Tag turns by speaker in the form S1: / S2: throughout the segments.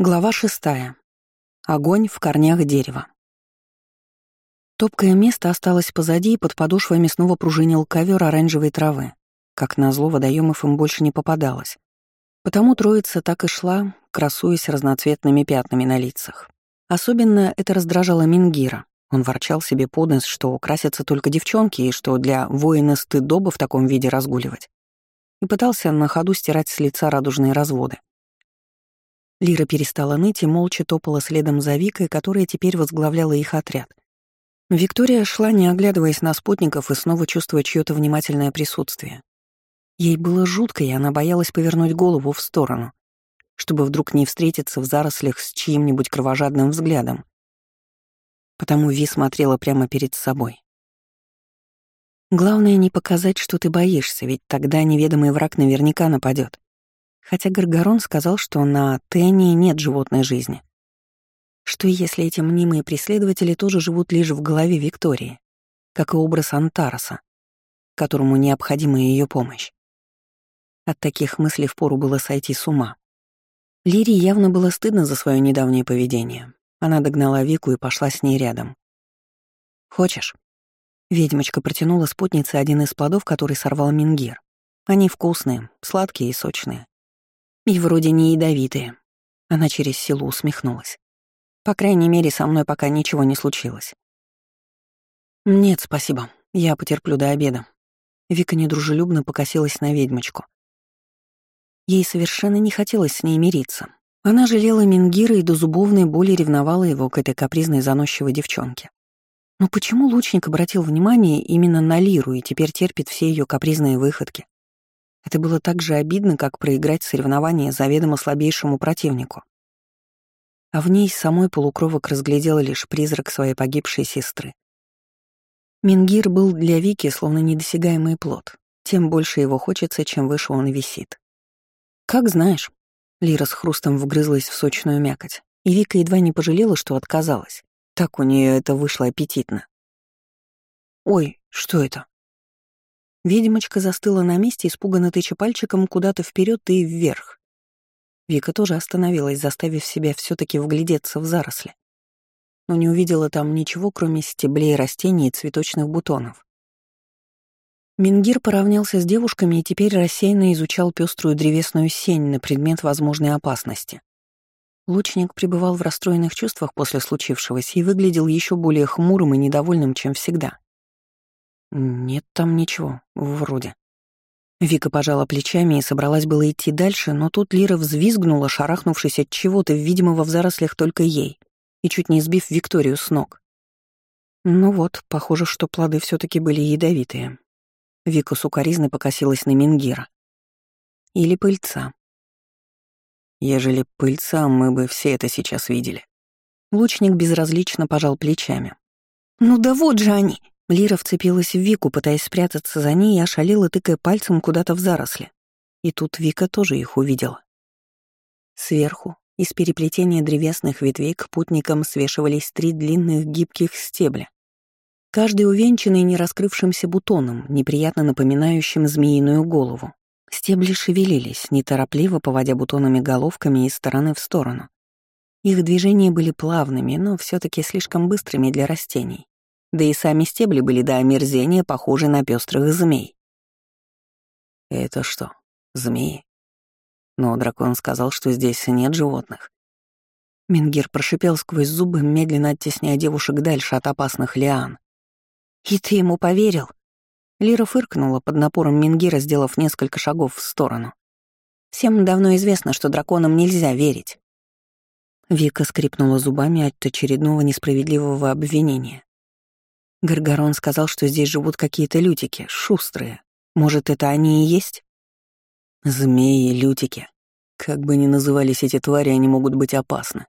S1: Глава шестая. Огонь в корнях дерева. Топкое место осталось позади, и под подошвами снова пружинил ковер оранжевой травы. Как назло, водоемов им больше не попадалось. Потому троица так и шла, красуясь разноцветными пятнами на лицах. Особенно это раздражало Мингира. Он ворчал себе под нос, что украсятся только девчонки, и что для воина стыдоба в таком виде разгуливать. И пытался на ходу стирать с лица радужные разводы. Лира перестала ныть и молча топала следом за Викой, которая теперь возглавляла их отряд. Виктория шла, не оглядываясь на спутников и снова чувствуя чьё-то внимательное присутствие. Ей было жутко, и она боялась повернуть голову в сторону, чтобы вдруг не встретиться в зарослях с чьим-нибудь кровожадным взглядом. Потому Ви смотрела прямо перед собой. Главное не показать, что ты боишься, ведь тогда неведомый враг наверняка нападет хотя Гаргарон сказал, что на Тении нет животной жизни. Что если эти мнимые преследователи тоже живут лишь в голове Виктории, как и образ Антараса, которому необходима ее помощь? От таких мыслей впору было сойти с ума. Лире явно было стыдно за свое недавнее поведение. Она догнала Вику и пошла с ней рядом. «Хочешь?» Ведьмочка протянула спутнице один из плодов, который сорвал Мингир. Они вкусные, сладкие и сочные. И вроде не ядовитые. Она через силу усмехнулась. По крайней мере, со мной пока ничего не случилось. Нет, спасибо. Я потерплю до обеда. Вика недружелюбно покосилась на ведьмочку. Ей совершенно не хотелось с ней мириться. Она жалела Мингира и до зубовной боли ревновала его к этой капризной заносчивой девчонке. Но почему лучник обратил внимание именно на Лиру и теперь терпит все ее капризные выходки? Это было так же обидно, как проиграть соревнование заведомо слабейшему противнику. А в ней самой полукровок разглядела лишь призрак своей погибшей сестры. Мингир был для Вики словно недосягаемый плод. Тем больше его хочется, чем выше он висит. «Как знаешь». Лира с хрустом вгрызлась в сочную мякоть, и Вика едва не пожалела, что отказалась. Так у нее это вышло аппетитно. «Ой, что это?» Ведьмочка застыла на месте, испуганно тыча пальчиком куда-то вперед и вверх. Вика тоже остановилась, заставив себя все таки вглядеться в заросли. Но не увидела там ничего, кроме стеблей растений и цветочных бутонов. Мингир поравнялся с девушками и теперь рассеянно изучал пеструю древесную сень на предмет возможной опасности. Лучник пребывал в расстроенных чувствах после случившегося и выглядел еще более хмурым и недовольным, чем всегда. «Нет там ничего, вроде». Вика пожала плечами и собралась было идти дальше, но тут Лира взвизгнула, шарахнувшись от чего-то, видимого в зарослях только ей, и чуть не сбив Викторию с ног. Ну вот, похоже, что плоды все таки были ядовитые. Вика сукоризной покосилась на Мингира. Или пыльца. Ежели пыльца, мы бы все это сейчас видели. Лучник безразлично пожал плечами. «Ну да вот же они!» Лира вцепилась в Вику, пытаясь спрятаться за ней, и ошалела, тыкая пальцем куда-то в заросли. И тут Вика тоже их увидела. Сверху, из переплетения древесных ветвей к путникам свешивались три длинных гибких стебля. Каждый увенчанный нераскрывшимся бутоном, неприятно напоминающим змеиную голову. Стебли шевелились, неторопливо поводя бутонами головками из стороны в сторону. Их движения были плавными, но все таки слишком быстрыми для растений да и сами стебли были до омерзения похожи на пестрых змей. «Это что, змеи?» Но дракон сказал, что здесь нет животных. Мингир прошипел сквозь зубы, медленно оттесняя девушек дальше от опасных лиан. «И ты ему поверил?» Лира фыркнула под напором Мингира, сделав несколько шагов в сторону. «Всем давно известно, что драконам нельзя верить». Вика скрипнула зубами от очередного несправедливого обвинения. Гаргарон сказал, что здесь живут какие-то лютики, шустрые. Может, это они и есть? Змеи, лютики. Как бы ни назывались эти твари, они могут быть опасны.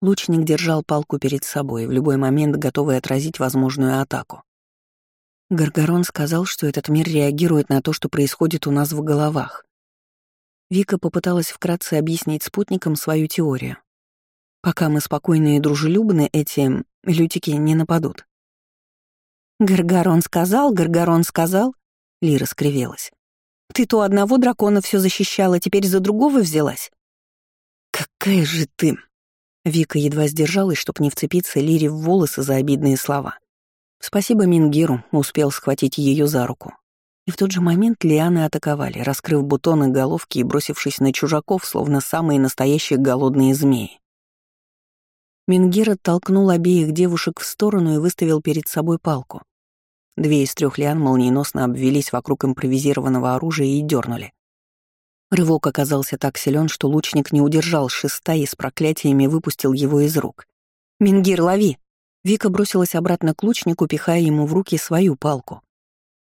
S1: Лучник держал палку перед собой, в любой момент готовый отразить возможную атаку. Гаргарон сказал, что этот мир реагирует на то, что происходит у нас в головах. Вика попыталась вкратце объяснить спутникам свою теорию. Пока мы спокойны и дружелюбны, эти лютики не нападут. «Гаргарон сказал, Гаргарон сказал», — Лира скривилась. «Ты то одного дракона все защищала, теперь за другого взялась?» «Какая же ты!» Вика едва сдержалась, чтобы не вцепиться Лире в волосы за обидные слова. Спасибо Мингиру, успел схватить ее за руку. И в тот же момент лианы атаковали, раскрыв бутоны головки и бросившись на чужаков, словно самые настоящие голодные змеи. Мингир оттолкнул обеих девушек в сторону и выставил перед собой палку. Две из трех лиан молниеносно обвелись вокруг импровизированного оружия и дернули. Рывок оказался так силен, что лучник не удержал шеста и с проклятиями выпустил его из рук. «Мингир, лови!» Вика бросилась обратно к лучнику, пихая ему в руки свою палку.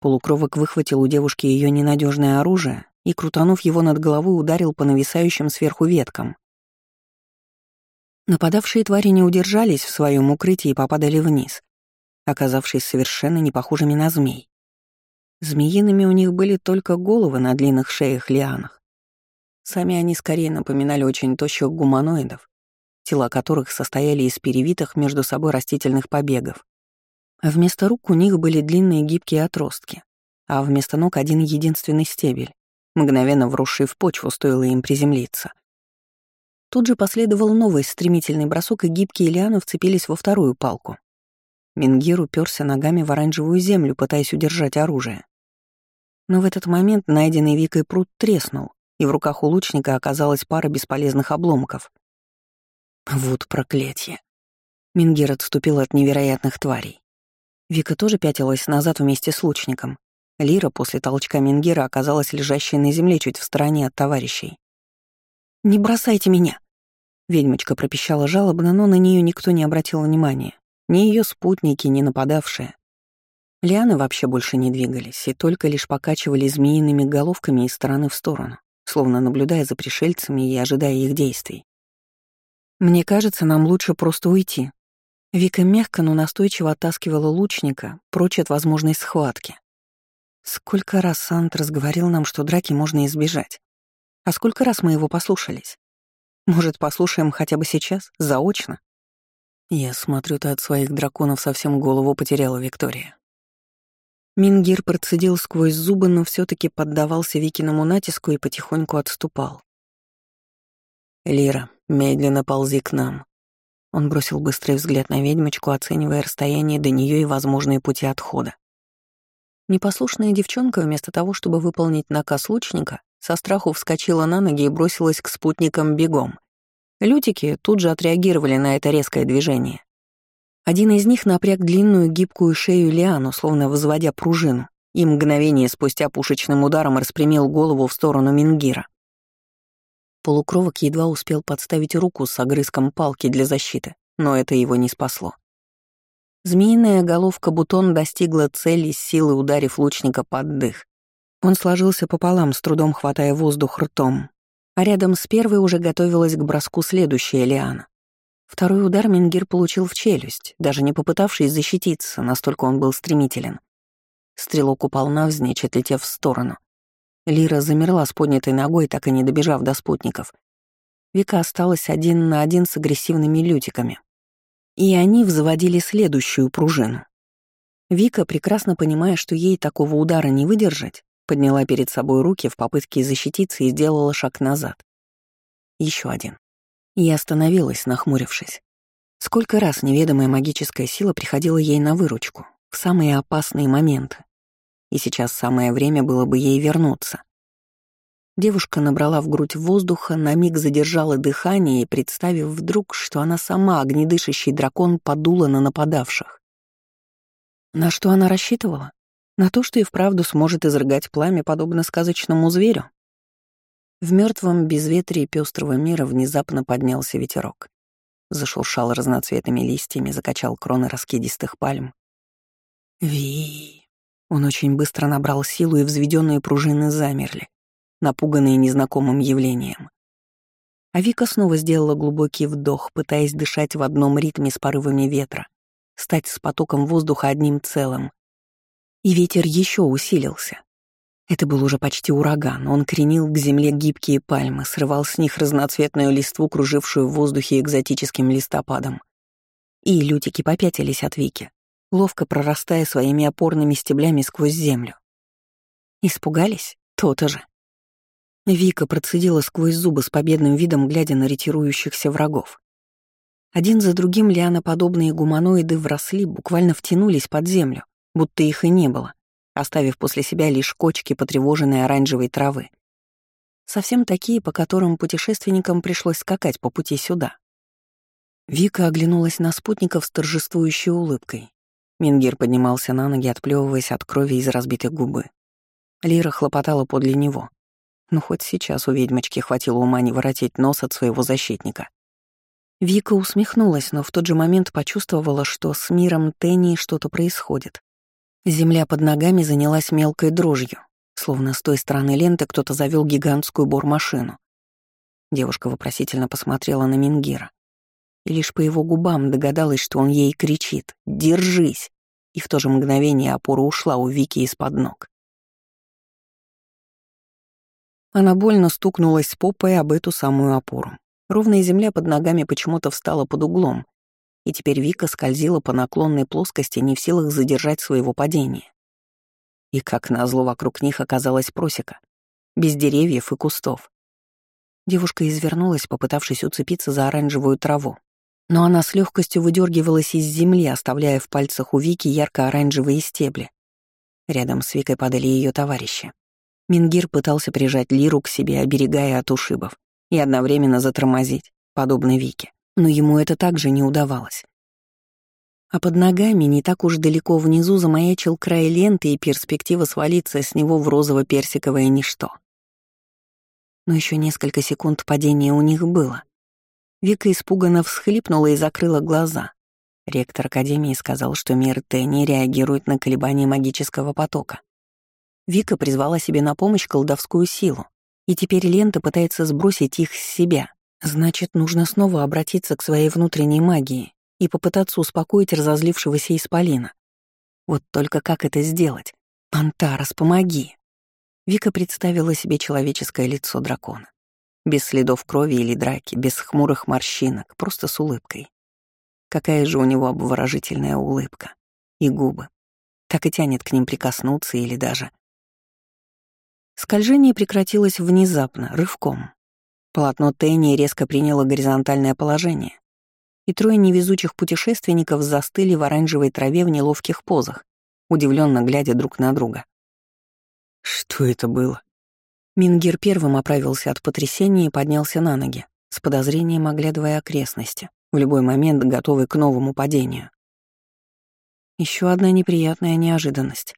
S1: Полукровок выхватил у девушки ее ненадежное оружие и, крутанув его над головой, ударил по нависающим сверху веткам. Нападавшие твари не удержались в своем укрытии и попадали вниз, оказавшись совершенно не похожими на змей. Змеиными у них были только головы на длинных шеях-лианах. Сами они скорее напоминали очень тощих гуманоидов, тела которых состояли из перевитых между собой растительных побегов. Вместо рук у них были длинные гибкие отростки, а вместо ног один единственный стебель, мгновенно вросший в почву, стоило им приземлиться. Тут же последовал новый стремительный бросок, и гибкие лианы вцепились во вторую палку. Мингир уперся ногами в оранжевую землю, пытаясь удержать оружие. Но в этот момент найденный Викой пруд треснул, и в руках у лучника оказалась пара бесполезных обломков. Вот проклятие. Мингир отступил от невероятных тварей. Вика тоже пятилась назад вместе с лучником. Лира после толчка Мингира оказалась лежащей на земле чуть в стороне от товарищей. «Не бросайте меня!» Ведьмочка пропищала жалобно, но на нее никто не обратил внимания. Ни ее спутники, ни нападавшие. Лианы вообще больше не двигались и только лишь покачивали змеиными головками из стороны в сторону словно наблюдая за пришельцами и ожидая их действий. «Мне кажется, нам лучше просто уйти». Вика мягко, но настойчиво оттаскивала лучника прочь от возможной схватки. Сколько раз Сантрас говорил нам, что драки можно избежать. А сколько раз мы его послушались? Может, послушаем хотя бы сейчас, заочно? Я смотрю, ты от своих драконов совсем голову потеряла, Виктория. Мингир процедил сквозь зубы, но все таки поддавался Викиному натиску и потихоньку отступал. «Лира, медленно ползи к нам». Он бросил быстрый взгляд на ведьмочку, оценивая расстояние до нее и возможные пути отхода. Непослушная девчонка, вместо того, чтобы выполнить наказ лучника, со страху вскочила на ноги и бросилась к спутникам бегом. Лютики тут же отреагировали на это резкое движение. Один из них напряг длинную гибкую шею Лиану, словно возводя пружину, и мгновение спустя пушечным ударом распрямил голову в сторону Мингира. Полукровок едва успел подставить руку с огрызком палки для защиты, но это его не спасло. Змеиная головка бутон достигла цели, с силой ударив лучника под дых. Он сложился пополам, с трудом хватая воздух ртом, а рядом с первой уже готовилась к броску следующая лиана. Второй удар Мингир получил в челюсть, даже не попытавшись защититься, настолько он был стремителен. Стрелок упал навзничь, отлетев в сторону. Лира замерла с поднятой ногой, так и не добежав до спутников. Вика осталась один на один с агрессивными лютиками. И они взводили следующую пружину. Вика, прекрасно понимая, что ей такого удара не выдержать, подняла перед собой руки в попытке защититься и сделала шаг назад. Еще один. Я остановилась, нахмурившись. Сколько раз неведомая магическая сила приходила ей на выручку, в самые опасные моменты. И сейчас самое время было бы ей вернуться. Девушка набрала в грудь воздуха, на миг задержала дыхание и, представив вдруг, что она сама, огнедышащий дракон, подула на нападавших. На что она рассчитывала? На то, что и вправду сможет изрыгать пламя, подобно сказочному зверю? В мертвом безветрии пестрого мира внезапно поднялся ветерок. Зашуршал разноцветными листьями, закачал кроны раскидистых пальм. Ви. Он очень быстро набрал силу, и взведенные пружины замерли, напуганные незнакомым явлением. А Вика снова сделала глубокий вдох, пытаясь дышать в одном ритме с порывами ветра, стать с потоком воздуха одним целым. И ветер еще усилился. Это был уже почти ураган. Он кренил к земле гибкие пальмы, срывал с них разноцветную листву, кружившую в воздухе экзотическим листопадом. И лютики попятились от Вики, ловко прорастая своими опорными стеблями сквозь землю. Испугались? То-то же. Вика процедила сквозь зубы с победным видом, глядя на ретирующихся врагов. Один за другим лианоподобные гуманоиды вросли, буквально втянулись под землю, будто их и не было, оставив после себя лишь кочки потревоженной оранжевой травы. Совсем такие, по которым путешественникам пришлось скакать по пути сюда. Вика оглянулась на спутников с торжествующей улыбкой. Мингир поднимался на ноги, отплевываясь от крови из разбитой губы. Лира хлопотала подле него. Ну, хоть сейчас у ведьмочки хватило ума не воротить нос от своего защитника. Вика усмехнулась, но в тот же момент почувствовала, что с миром Тенни что-то происходит. Земля под ногами занялась мелкой дрожью, словно с той стороны ленты кто-то завел гигантскую бормашину. Девушка вопросительно посмотрела на Мингира и лишь по его губам догадалась, что он ей кричит «Держись!» и в то же мгновение опора ушла у Вики из-под ног. Она больно стукнулась попой об эту самую опору. Ровная земля под ногами почему-то встала под углом, и теперь Вика скользила по наклонной плоскости, не в силах задержать своего падения. И как назло вокруг них оказалась просека, без деревьев и кустов. Девушка извернулась, попытавшись уцепиться за оранжевую траву, но она с легкостью выдергивалась из земли, оставляя в пальцах у Вики ярко-оранжевые стебли. Рядом с Викой падали ее товарищи. Мингир пытался прижать Лиру к себе, оберегая от ушибов, и одновременно затормозить, подобно Вике, но ему это также не удавалось. А под ногами, не так уж далеко внизу, замаячил край ленты и перспектива свалиться с него в розово-персиковое ничто. Но еще несколько секунд падения у них было, Вика испуганно всхлипнула и закрыла глаза. Ректор Академии сказал, что мир Т реагирует на колебания магического потока. Вика призвала себе на помощь колдовскую силу, и теперь лента пытается сбросить их с себя. Значит, нужно снова обратиться к своей внутренней магии и попытаться успокоить разозлившегося исполина. Вот только как это сделать? Антарас, помоги! Вика представила себе человеческое лицо дракона. Без следов крови или драки, без хмурых морщинок, просто с улыбкой. Какая же у него обворожительная улыбка. И губы. Так и тянет к ним прикоснуться или даже... Скольжение прекратилось внезапно, рывком. Полотно Тенни резко приняло горизонтальное положение, и трое невезучих путешественников застыли в оранжевой траве в неловких позах, удивленно глядя друг на друга. «Что это было?» Мингир первым оправился от потрясения и поднялся на ноги, с подозрением оглядывая окрестности, в любой момент готовый к новому падению. Еще одна неприятная неожиданность.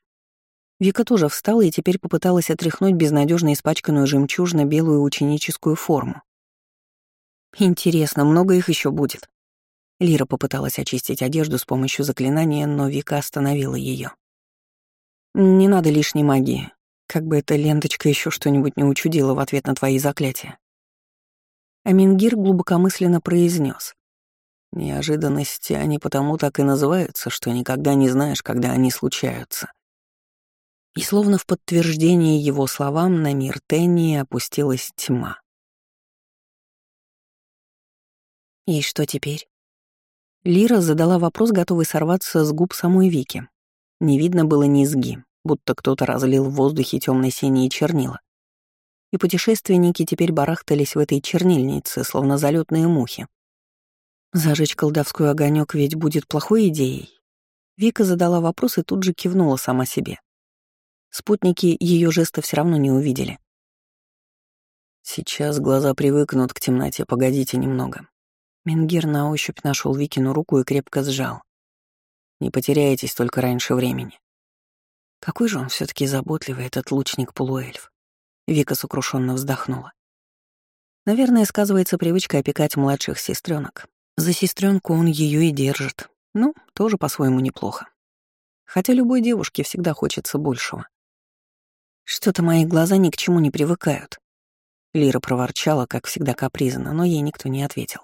S1: Вика тоже встала и теперь попыталась отряхнуть безнадежно испачканную жемчужно-белую ученическую форму. Интересно, много их еще будет. Лира попыталась очистить одежду с помощью заклинания, но Вика остановила ее. «Не надо лишней магии. Как бы эта ленточка еще что-нибудь не учудила в ответ на твои заклятия. Амингир глубокомысленно произнес: Неожиданности они потому так и называются, что никогда не знаешь, когда они случаются. И словно в подтверждение его словам на мир Тенни опустилась тьма. «И что теперь?» Лира задала вопрос, готовый сорваться с губ самой Вики. Не видно было низги, будто кто-то разлил в воздухе темно-синие чернила. И путешественники теперь барахтались в этой чернильнице, словно залетные мухи. Зажечь колдовской огонек ведь будет плохой идеей. Вика задала вопрос и тут же кивнула сама себе. Спутники ее жеста все равно не увидели. Сейчас глаза привыкнут к темноте, погодите немного. Менгир на ощупь нашел Викину руку и крепко сжал. Не потеряйтесь только раньше времени. Какой же он все таки заботливый, этот лучник-полуэльф. Вика сокрушенно вздохнула. Наверное, сказывается привычка опекать младших сестренок. За сестренку он ее и держит. Ну, тоже по-своему неплохо. Хотя любой девушке всегда хочется большего. Что-то мои глаза ни к чему не привыкают. Лира проворчала, как всегда капризно, но ей никто не ответил.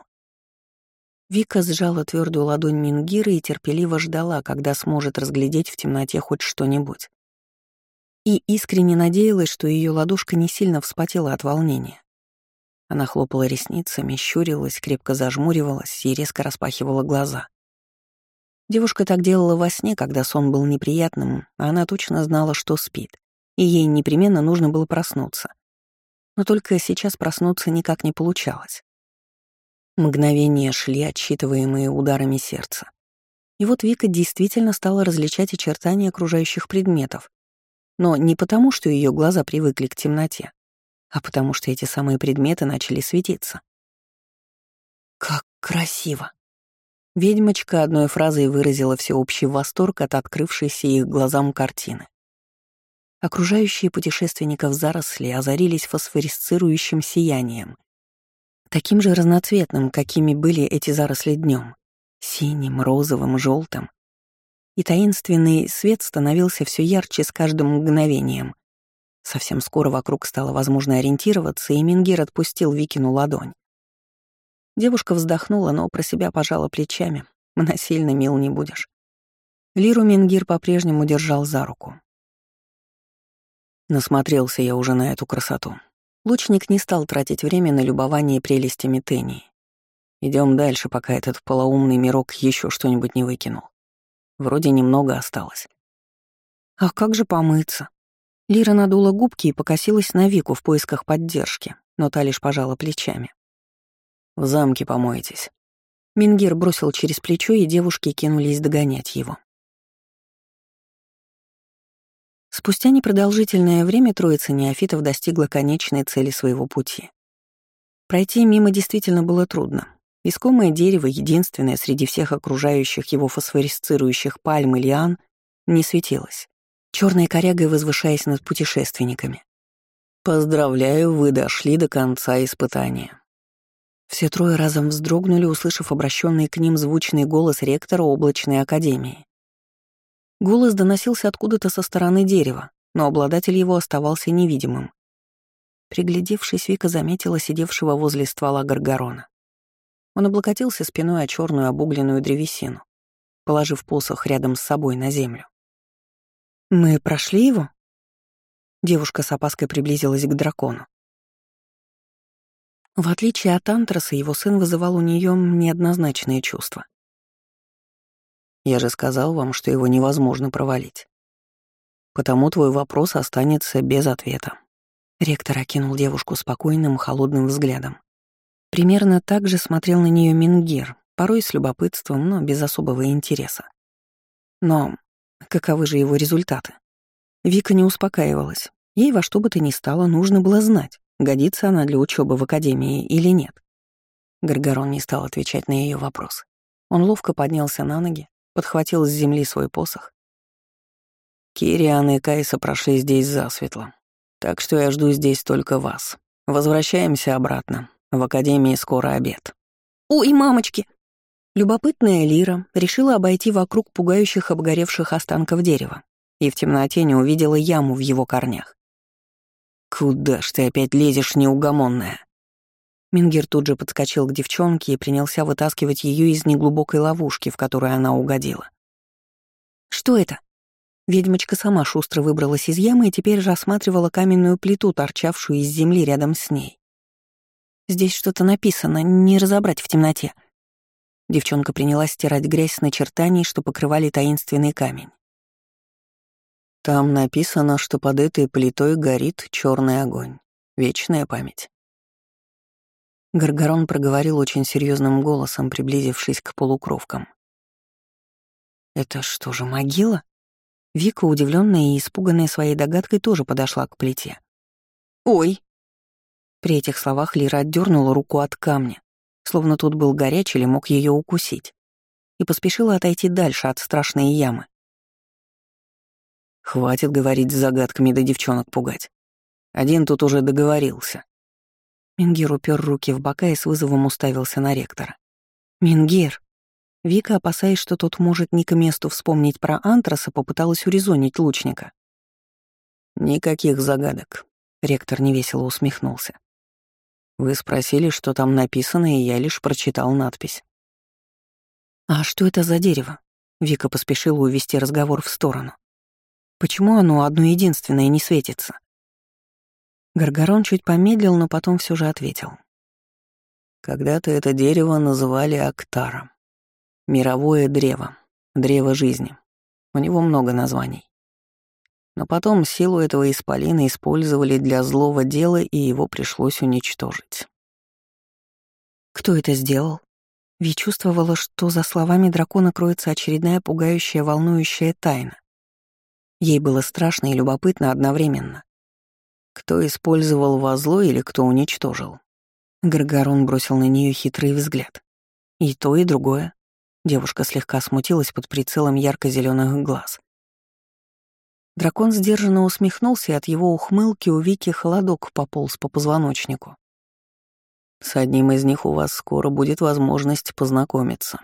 S1: Вика сжала твердую ладонь Мингира и терпеливо ждала, когда сможет разглядеть в темноте хоть что-нибудь. И искренне надеялась, что ее ладошка не сильно вспотела от волнения. Она хлопала ресницами, щурилась, крепко зажмуривалась и резко распахивала глаза. Девушка так делала во сне, когда сон был неприятным, а она точно знала, что спит, и ей непременно нужно было проснуться. Но только сейчас проснуться никак не получалось. Мгновения шли, отсчитываемые ударами сердца. И вот Вика действительно стала различать очертания окружающих предметов. Но не потому, что ее глаза привыкли к темноте, а потому что эти самые предметы начали светиться. «Как красиво!» Ведьмочка одной фразой выразила всеобщий восторг от открывшейся их глазам картины. Окружающие путешественников заросли озарились фосфорисцирующим сиянием, таким же разноцветным, какими были эти заросли днем, синим, розовым, желтым. И таинственный свет становился все ярче с каждым мгновением. Совсем скоро вокруг стало возможно ориентироваться, и Мингир отпустил Викину ладонь. Девушка вздохнула, но про себя пожала плечами. Насильно мил не будешь. Лиру Мингир по-прежнему держал за руку. Насмотрелся я уже на эту красоту. Лучник не стал тратить время на любование прелестями Тении. Идем дальше, пока этот полоумный мирок еще что-нибудь не выкинул. Вроде немного осталось. А как же помыться? Лира надула губки и покосилась на Вику в поисках поддержки, но та лишь пожала плечами. В замке помоетесь. Мингир бросил через плечо, и девушки кинулись догонять его. Спустя непродолжительное время троица неофитов достигла конечной цели своего пути. Пройти мимо действительно было трудно. Искомое дерево, единственное среди всех окружающих его фосфорисцирующих пальм и лиан, не светилось, черной корягой возвышаясь над путешественниками. «Поздравляю, вы дошли до конца испытания», все трое разом вздрогнули, услышав обращенный к ним звучный голос ректора облачной академии. Голос доносился откуда-то со стороны дерева, но обладатель его оставался невидимым. Приглядевшись, Вика заметила сидевшего возле ствола Гаргорона. Он облокотился спиной о черную обугленную древесину, положив посох рядом с собой на землю. «Мы прошли его?» Девушка с опаской приблизилась к дракону. В отличие от Антраса, его сын вызывал у нее неоднозначные чувства. Я же сказал вам, что его невозможно провалить. Потому твой вопрос останется без ответа. Ректор окинул девушку спокойным, холодным взглядом. Примерно так же смотрел на нее Мингир, порой с любопытством, но без особого интереса. Но каковы же его результаты? Вика не успокаивалась. Ей во что бы то ни стало нужно было знать, годится она для учебы в академии или нет. Гаргорон не стал отвечать на ее вопрос. Он ловко поднялся на ноги, подхватил с земли свой посох. Кириан и Кайса прошли здесь засветло, так что я жду здесь только вас. Возвращаемся обратно. В академии скоро обед. Ой, мамочки! Любопытная Лира решила обойти вокруг пугающих обгоревших останков дерева и в темноте не увидела яму в его корнях. «Куда ж ты опять лезешь, неугомонная?» Мингер тут же подскочил к девчонке и принялся вытаскивать ее из неглубокой ловушки, в которую она угодила. «Что это?» Ведьмочка сама шустро выбралась из ямы и теперь рассматривала каменную плиту, торчавшую из земли рядом с ней. «Здесь что-то написано, не разобрать в темноте». Девчонка принялась стирать грязь с начертаний, что покрывали таинственный камень. Там написано, что под этой плитой горит черный огонь. Вечная память. Гаргорон проговорил очень серьезным голосом, приблизившись к полукровкам. «Это что же, могила?» Вика, удивленная и испуганная своей догадкой, тоже подошла к плите. «Ой!» При этих словах Лира отдернула руку от камня, словно тут был горячий или мог ее укусить, и поспешила отойти дальше от страшной ямы. Хватит говорить с загадками да девчонок пугать. Один тут уже договорился. Мингир упер руки в бока и с вызовом уставился на ректора. «Мингир!» Вика, опасаясь, что тот может не к месту вспомнить про антраса, попыталась урезонить лучника. «Никаких загадок», — ректор невесело усмехнулся. «Вы спросили, что там написано, и я лишь прочитал надпись». «А что это за дерево?» Вика поспешила увести разговор в сторону. Почему оно одно единственное не светится? Гаргорон чуть помедлил, но потом все же ответил. Когда-то это дерево называли Актаром. Мировое древо, древо жизни. У него много названий. Но потом силу этого исполина использовали для злого дела, и его пришлось уничтожить. Кто это сделал? Ви чувствовала, что за словами дракона кроется очередная пугающая, волнующая тайна. Ей было страшно и любопытно одновременно. Кто использовал во зло или кто уничтожил? Гаргарон бросил на нее хитрый взгляд. И то, и другое. Девушка слегка смутилась под прицелом ярко зеленых глаз. Дракон сдержанно усмехнулся, и от его ухмылки у Вики холодок пополз по позвоночнику. «С одним из них у вас скоро будет возможность познакомиться»,